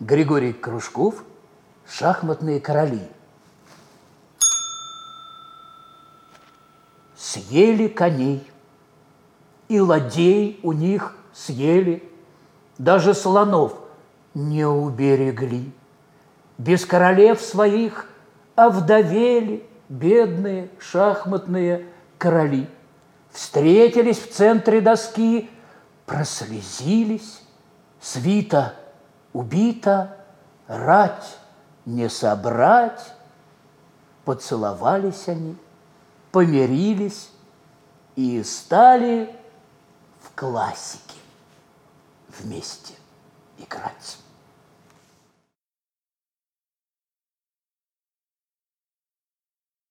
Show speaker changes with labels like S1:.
S1: Григорий Кружков «Шахматные короли». Съели коней, и ладей у них съели, даже слонов не уберегли. Без королев своих овдовели бедные шахматные короли. Встретились в центре доски, прослезились, свита убита, рать не собрать. Поцеловались они, помирились и стали в классике вместе играть.